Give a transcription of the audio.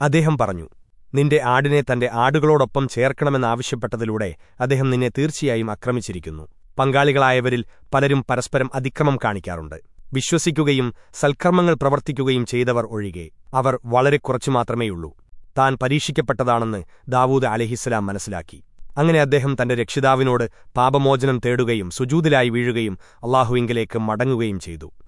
അദ്ദേഹം പറഞ്ഞു നിന്റെ ആടിനെ തന്റെ ആടുകളോടൊപ്പം ചേർക്കണമെന്നാവശ്യപ്പെട്ടതിലൂടെ അദ്ദേഹം നിന്നെ തീർച്ചയായും ആക്രമിച്ചിരിക്കുന്നു. പങ്കാളികളായവരിൽ പലരും പരസ്പരം അതിക്രമം കാണിക്കാറുണ്ട്. വിശ്വസിക്കുകയും സൽക്കർമ്മങ്ങൾ പ്രവർത്തിക്കുകയും ചെയ്തവർ ഒഴികെ അവർ വളരെ കുറച്ചു മാത്രമേയുള്ളൂ. താൻ പരീക്ഷിക്കപ്പെട്ടതാണെന്ന് ദാവൂദ് അലഹിസ്സലാം മനസ്സിലാക്കി. അങ്ങനെ അദ്ദേഹം തന്റെ രക്ഷിതാവിനോട് പാപമോചനം തേടുകയും സുജൂതിലായി വീഴുകയും അള്ളാഹുവിങ്കിലേക്ക് മടങ്ങുകയും ചെയ്തു.